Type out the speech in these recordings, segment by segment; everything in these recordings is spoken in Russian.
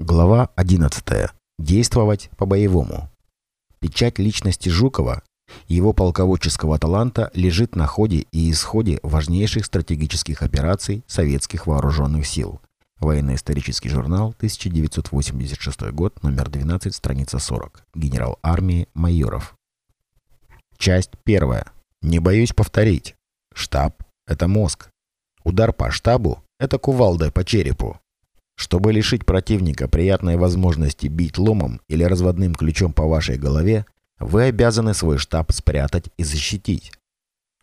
Глава 11. Действовать по-боевому. Печать личности Жукова, его полководческого таланта лежит на ходе и исходе важнейших стратегических операций советских вооруженных сил. Военно-исторический журнал, 1986 год, номер 12, страница 40. Генерал армии Майоров. Часть первая. Не боюсь повторить. Штаб – это мозг. Удар по штабу – это кувалда по черепу. Чтобы лишить противника приятной возможности бить ломом или разводным ключом по вашей голове, вы обязаны свой штаб спрятать и защитить.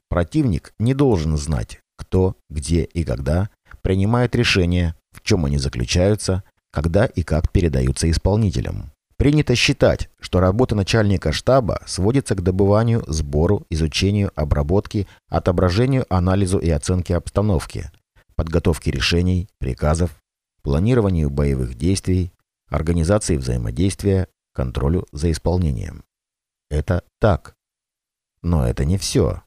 Противник не должен знать, кто, где и когда принимает решения, в чем они заключаются, когда и как передаются исполнителям. Принято считать, что работа начальника штаба сводится к добыванию, сбору, изучению, обработке, отображению, анализу и оценке обстановки, подготовке решений, приказов, планированию боевых действий, организации взаимодействия, контролю за исполнением. Это так. Но это не все.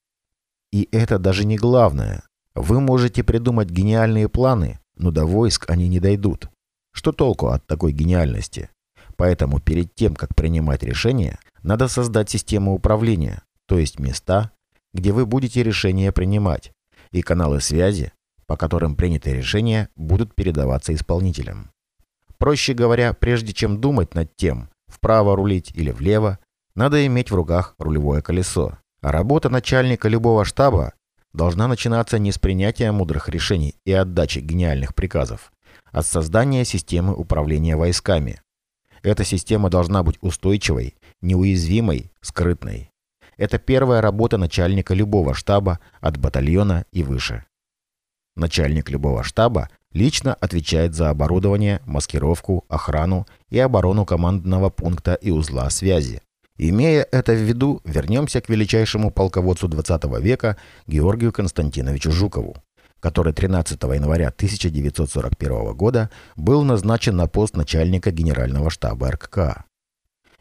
И это даже не главное. Вы можете придумать гениальные планы, но до войск они не дойдут. Что толку от такой гениальности? Поэтому перед тем, как принимать решения, надо создать систему управления, то есть места, где вы будете решения принимать, и каналы связи, по которым принятые решения будут передаваться исполнителям. Проще говоря, прежде чем думать над тем, вправо рулить или влево, надо иметь в руках рулевое колесо. А работа начальника любого штаба должна начинаться не с принятия мудрых решений и отдачи гениальных приказов, а с создания системы управления войсками. Эта система должна быть устойчивой, неуязвимой, скрытной. Это первая работа начальника любого штаба от батальона и выше. Начальник любого штаба лично отвечает за оборудование, маскировку, охрану и оборону командного пункта и узла связи. Имея это в виду, вернемся к величайшему полководцу 20 века Георгию Константиновичу Жукову, который 13 января 1941 года был назначен на пост начальника генерального штаба РККА.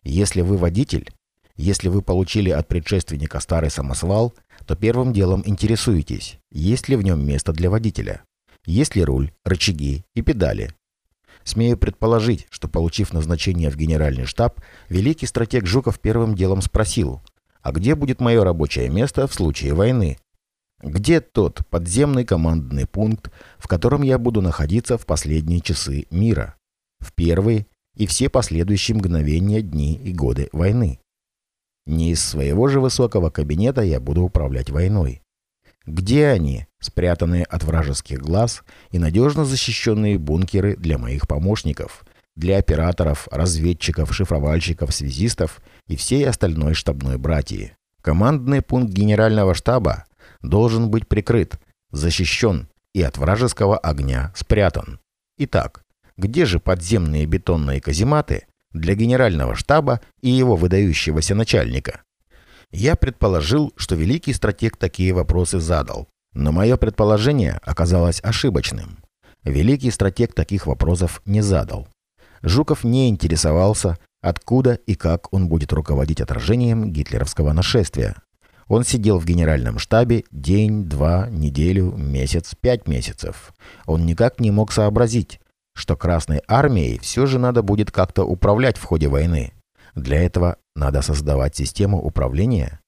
Если вы водитель, если вы получили от предшественника старый самосвал, то первым делом интересуетесь, есть ли в нем место для водителя. Есть ли руль, рычаги и педали. Смею предположить, что, получив назначение в генеральный штаб, великий стратег Жуков первым делом спросил, а где будет мое рабочее место в случае войны? Где тот подземный командный пункт, в котором я буду находиться в последние часы мира? В первые и все последующие мгновения, дни и годы войны. Не из своего же высокого кабинета я буду управлять войной. Где они, спрятанные от вражеских глаз и надежно защищенные бункеры для моих помощников, для операторов, разведчиков, шифровальщиков, связистов и всей остальной штабной братьи? Командный пункт генерального штаба должен быть прикрыт, защищен и от вражеского огня спрятан. Итак, где же подземные бетонные казематы, для генерального штаба и его выдающегося начальника. Я предположил, что великий стратег такие вопросы задал, но мое предположение оказалось ошибочным. Великий стратег таких вопросов не задал. Жуков не интересовался, откуда и как он будет руководить отражением гитлеровского нашествия. Он сидел в генеральном штабе день, два, неделю, месяц, пять месяцев. Он никак не мог сообразить, что Красной Армией все же надо будет как-то управлять в ходе войны. Для этого надо создавать систему управления.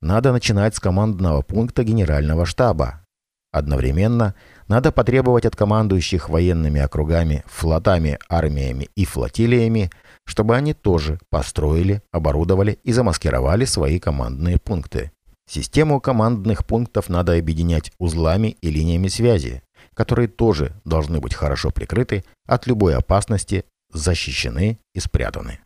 Надо начинать с командного пункта генерального штаба. Одновременно надо потребовать от командующих военными округами, флотами, армиями и флотилиями, чтобы они тоже построили, оборудовали и замаскировали свои командные пункты. Систему командных пунктов надо объединять узлами и линиями связи которые тоже должны быть хорошо прикрыты от любой опасности, защищены и спрятаны.